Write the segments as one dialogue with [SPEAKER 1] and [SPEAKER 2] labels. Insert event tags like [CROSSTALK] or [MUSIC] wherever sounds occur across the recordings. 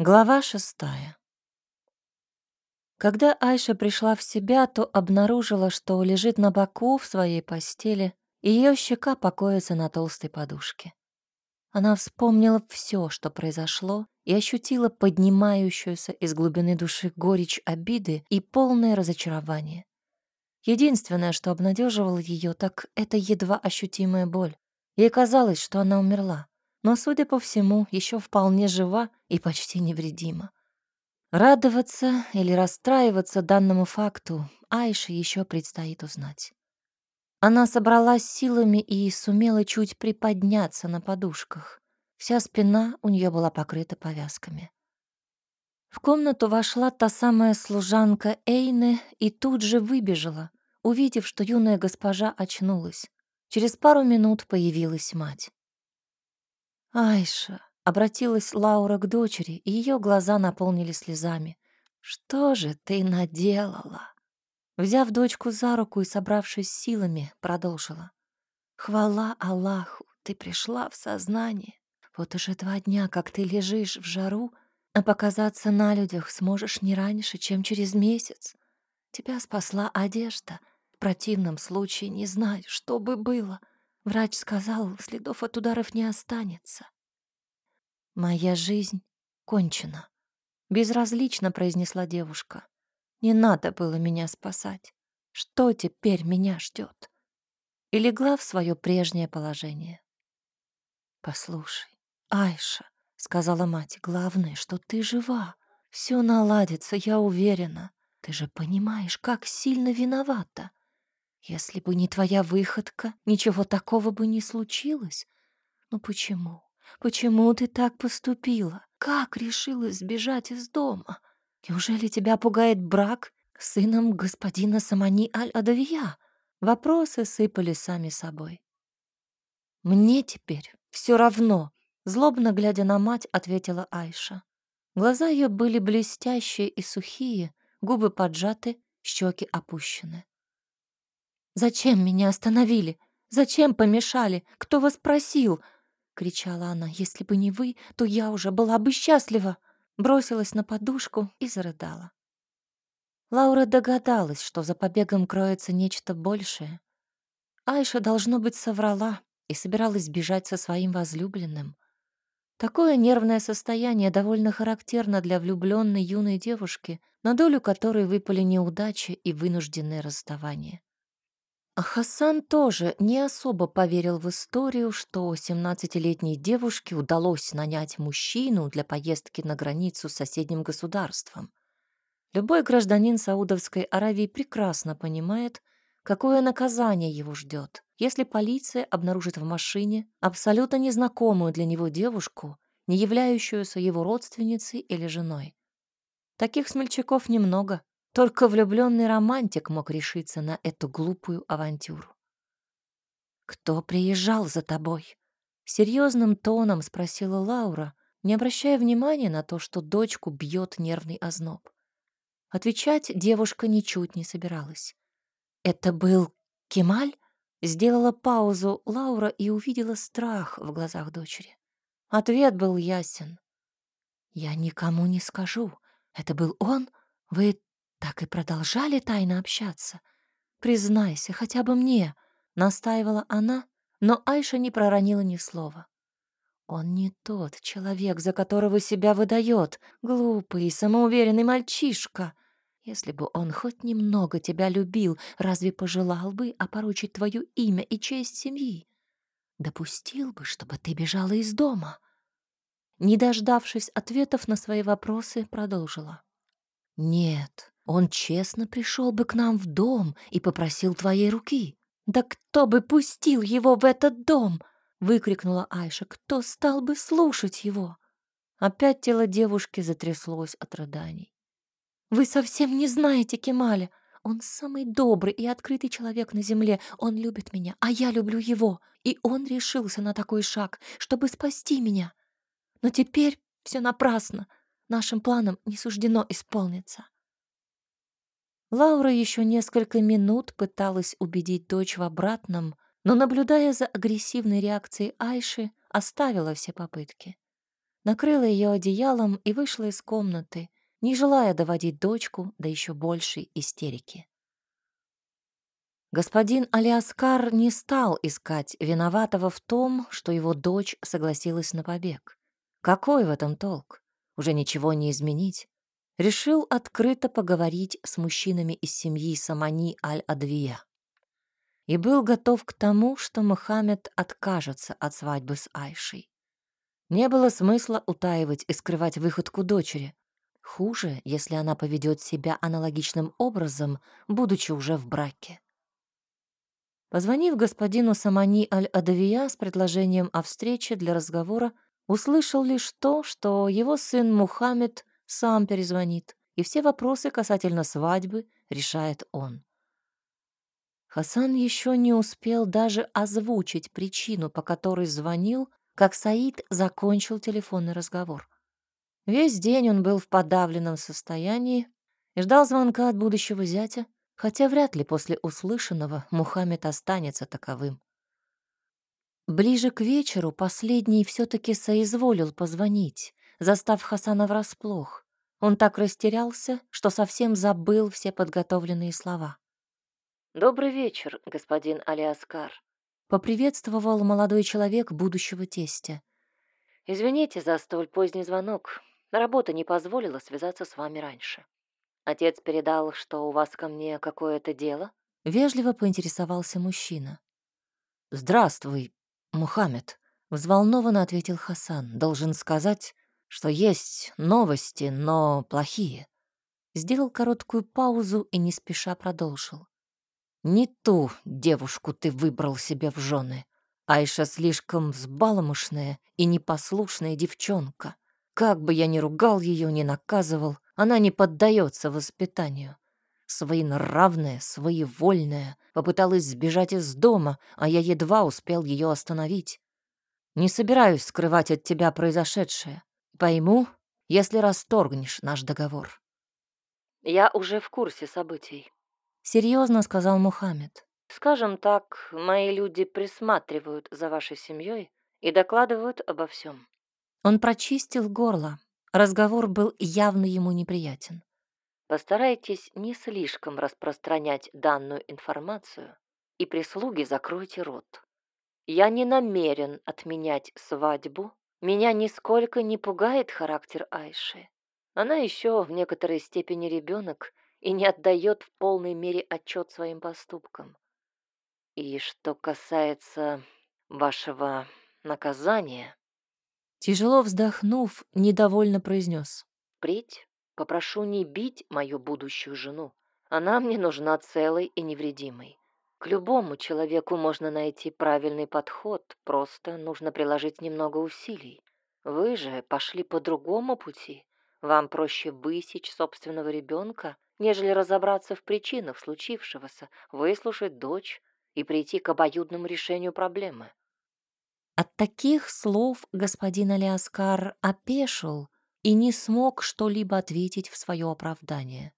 [SPEAKER 1] Глава шестая. Когда Айша пришла в себя, то обнаружила, что лежит на боку в своей постели, и ее щека покоится на толстой подушке. Она вспомнила все, что произошло, и ощутила поднимающуюся из глубины души горечь обиды и полное разочарование. Единственное, что обнадеживало ее, так это едва ощутимая боль. Ей казалось, что она умерла но, судя по всему, еще вполне жива и почти невредима. Радоваться или расстраиваться данному факту Айше еще предстоит узнать. Она собралась силами и сумела чуть приподняться на подушках. Вся спина у нее была покрыта повязками. В комнату вошла та самая служанка Эйне и тут же выбежала, увидев, что юная госпожа очнулась. Через пару минут появилась мать. «Айша», — обратилась Лаура к дочери, и ее глаза наполнили слезами. «Что же ты наделала?» Взяв дочку за руку и собравшись силами, продолжила. «Хвала Аллаху, ты пришла в сознание. Вот уже два дня, как ты лежишь в жару, а показаться на людях сможешь не раньше, чем через месяц. Тебя спасла одежда. В противном случае не знаю, что бы было. Врач сказал, следов от ударов не останется. Моя жизнь кончена. Безразлично произнесла девушка. Не надо было меня спасать. Что теперь меня ждет? И легла в свое прежнее положение. Послушай, Айша, сказала мать, главное, что ты жива. Все наладится, я уверена. Ты же понимаешь, как сильно виновата. Если бы не твоя выходка, ничего такого бы не случилось. Но почему? Почему ты так поступила? Как решила сбежать из дома? Неужели тебя пугает брак с сыном господина Самани Аль-Адавия? Вопросы сыпали сами собой. Мне теперь все равно, злобно глядя на мать, ответила Айша. Глаза ее были блестящие и сухие, губы поджаты, щеки опущены. Зачем меня остановили? Зачем помешали? Кто вас просил? кричала она. Если бы не вы, то я уже была бы счастлива. Бросилась на подушку и зарыдала. Лаура догадалась, что за побегом кроется нечто большее. Айша, должно быть, соврала и собиралась бежать со своим возлюбленным. Такое нервное состояние довольно характерно для влюбленной юной девушки, на долю которой выпали неудачи и вынужденное расставание. А Хасан тоже не особо поверил в историю, что 17-летней девушке удалось нанять мужчину для поездки на границу с соседним государством. Любой гражданин Саудовской Аравии прекрасно понимает, какое наказание его ждет, если полиция обнаружит в машине абсолютно незнакомую для него девушку, не являющуюся его родственницей или женой. Таких смельчаков немного, только влюбленный романтик мог решиться на эту глупую авантюру. «Кто приезжал за тобой?» Серьезным тоном спросила Лаура, не обращая внимания на то, что дочку бьет нервный озноб. Отвечать девушка ничуть не собиралась. «Это был Кемаль?» Сделала паузу Лаура и увидела страх в глазах дочери. Ответ был ясен. «Я никому не скажу. Это был он? Вы так и продолжали тайно общаться? Признайся хотя бы мне, настаивала она, но Айша не проронила ни слова. Он не тот человек, за которого себя выдает, глупый и самоуверенный мальчишка. Если бы он хоть немного тебя любил, разве пожелал бы опорочить твое имя и честь семьи? Допустил бы, чтобы ты бежала из дома. Не дождавшись ответов на свои вопросы, продолжила. Нет, он честно пришел бы к нам в дом и попросил твоей руки. Да кто бы пустил его в этот дом? выкрикнула Айша. Кто стал бы слушать его? Опять тело девушки затряслось от рыданий. Вы совсем не знаете Кемаля. Он самый добрый и открытый человек на земле. Он любит меня, а я люблю его. И он решился на такой шаг, чтобы спасти меня. Но теперь все напрасно. Нашим планам не суждено исполниться. Лаура еще несколько минут пыталась убедить дочь в обратном, но, наблюдая за агрессивной реакцией Айши, оставила все попытки. накрыла ее одеялом и вышла из комнаты, не желая доводить дочку до еще большей истерики. Господин Алиаскар не стал искать виноватого в том, что его дочь согласилась на побег. Какой в этом толк? Уже ничего не изменить. Решил открыто поговорить с мужчинами из семьи Самани Аль-Адвия. И был готов к тому, что Мухаммед откажется от свадьбы с Айшей. Не было смысла утаивать и скрывать выходку дочери. Хуже, если она поведет себя аналогичным образом, будучи уже в браке. Позвонив господину Самани Аль-Адавия с предложением о встрече для разговора, услышал лишь то, что его сын Мухаммед сам перезвонит, и все вопросы касательно свадьбы решает он. Хасан еще не успел даже озвучить причину, по которой звонил, как Саид закончил телефонный разговор. Весь день он был в подавленном состоянии и ждал звонка от будущего зятя, хотя вряд ли после услышанного Мухаммед останется таковым. Ближе к вечеру последний все-таки соизволил позвонить, застав Хасана врасплох. Он так растерялся, что совсем забыл все подготовленные слова. «Добрый вечер, господин Алиаскар», — поприветствовал молодой человек будущего тестя. «Извините за столь поздний звонок. Работа не позволила связаться с вами раньше». Отец передал, что у вас ко мне какое-то дело? Вежливо поинтересовался мужчина. Здравствуй, Мухаммед, взволнованно ответил Хасан. Должен сказать, что есть новости, но плохие. Сделал короткую паузу и не спеша продолжил. Не ту девушку ты выбрал себе в жены. Айша слишком взбаломышная и непослушная девчонка. Как бы я ни ругал ее, ни наказывал, она не поддается воспитанию. Своенравная, своевольная, попыталась сбежать из дома, а я едва успел ее остановить. Не собираюсь скрывать от тебя произошедшее. Пойму, если расторгнешь наш договор. Я уже в курсе событий. Серьезно сказал Мухаммед. Скажем так, мои люди присматривают за вашей семьей и докладывают обо всем. Он прочистил горло, Разговор был явно ему неприятен. Постарайтесь не слишком распространять данную информацию, и прислуги закройте рот. Я не намерен отменять свадьбу. Меня нисколько не пугает характер Айши. Она еще в некоторой степени ребенок и не отдает в полной мере отчет своим поступкам. И что касается вашего наказания, Тяжело вздохнув, недовольно произнес. «Впредь попрошу не бить мою будущую жену. Она мне нужна целой и невредимой. К любому человеку можно найти правильный подход, просто нужно приложить немного усилий. Вы же пошли по другому пути. Вам проще высечь собственного ребенка, нежели разобраться в причинах случившегося, выслушать дочь и прийти к обоюдному решению проблемы. От таких слов господин Алиаскар опешил и не смог что-либо ответить в свое оправдание.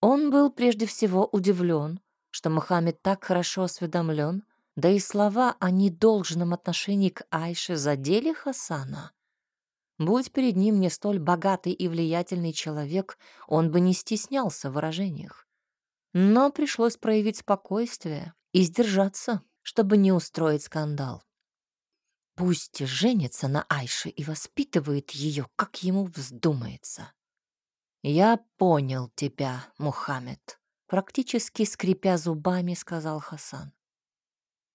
[SPEAKER 1] Он был прежде всего удивлен, что Мухаммед так хорошо осведомлен, да и слова о недолжном отношении к Айше задели Хасана. Будь перед ним не столь богатый и влиятельный человек, он бы не стеснялся в выражениях. Но пришлось проявить спокойствие и сдержаться, чтобы не устроить скандал. Пусть женится на Айше и воспитывает ее, как ему вздумается. «Я понял тебя, Мухаммед», — практически скрипя зубами, сказал Хасан.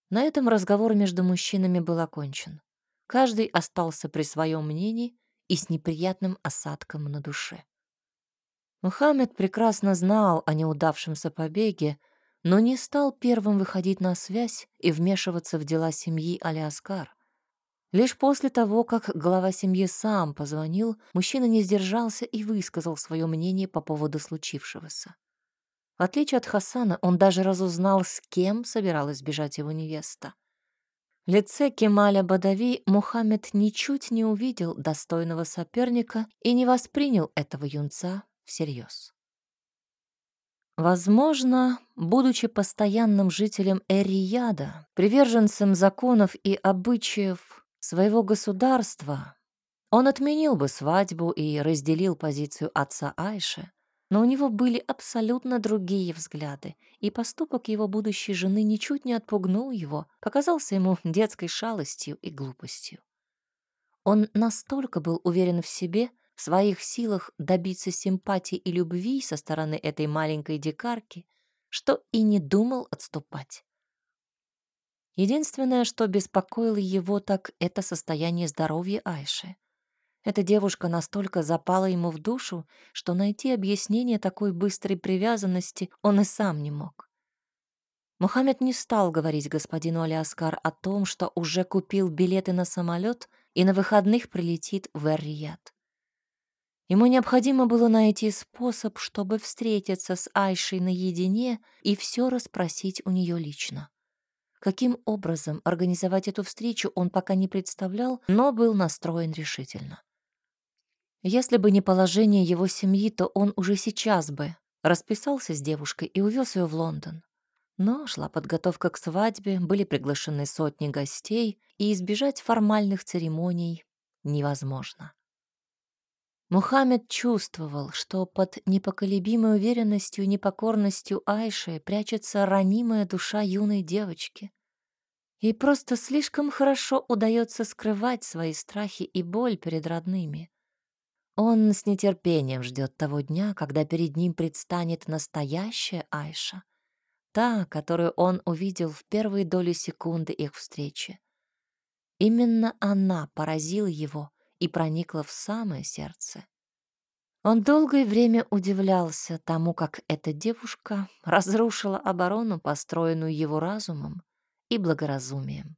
[SPEAKER 1] На этом разговор между мужчинами был окончен. Каждый остался при своем мнении и с неприятным осадком на душе. Мухаммед прекрасно знал о неудавшемся побеге, но не стал первым выходить на связь и вмешиваться в дела семьи Алиаскар. Лишь после того, как глава семьи сам позвонил, мужчина не сдержался и высказал свое мнение по поводу случившегося. В отличие от Хасана, он даже разузнал, с кем собиралась бежать его невеста. В лице Кемаля Бадави Мухаммед ничуть не увидел достойного соперника и не воспринял этого юнца всерьез. Возможно, будучи постоянным жителем Эрияда, приверженцем законов и обычаев своего государства, Он отменил бы свадьбу и разделил позицию отца Айши, но у него были абсолютно другие взгляды, и поступок его будущей жены ничуть не отпугнул его, показался ему [LAUGHS] детской шалостью и глупостью. Он настолько был уверен в себе, в своих силах добиться симпатии и любви со стороны этой маленькой дикарки, что и не думал отступать. Единственное, что беспокоило его, так это состояние здоровья Айши. Эта девушка настолько запала ему в душу, что найти объяснение такой быстрой привязанности он и сам не мог. Мухаммед не стал говорить господину Алиаскар о том, что уже купил билеты на самолет и на выходных прилетит в Эр-Рияд. Ему необходимо было найти способ, чтобы встретиться с Айшей наедине и все расспросить у нее лично. Каким образом организовать эту встречу он пока не представлял, но был настроен решительно. Если бы не положение его семьи, то он уже сейчас бы расписался с девушкой и увез ее в Лондон. Но шла подготовка к свадьбе, были приглашены сотни гостей, и избежать формальных церемоний невозможно. Мухаммед чувствовал, что под непоколебимой уверенностью и непокорностью Айши прячется ранимая душа юной девочки. Ей просто слишком хорошо удается скрывать свои страхи и боль перед родными. Он с нетерпением ждет того дня, когда перед ним предстанет настоящая Айша, та, которую он увидел в первые доли секунды их встречи. Именно она поразила его и проникла в самое сердце. Он долгое время удивлялся тому, как эта девушка разрушила оборону, построенную его разумом и благоразумием.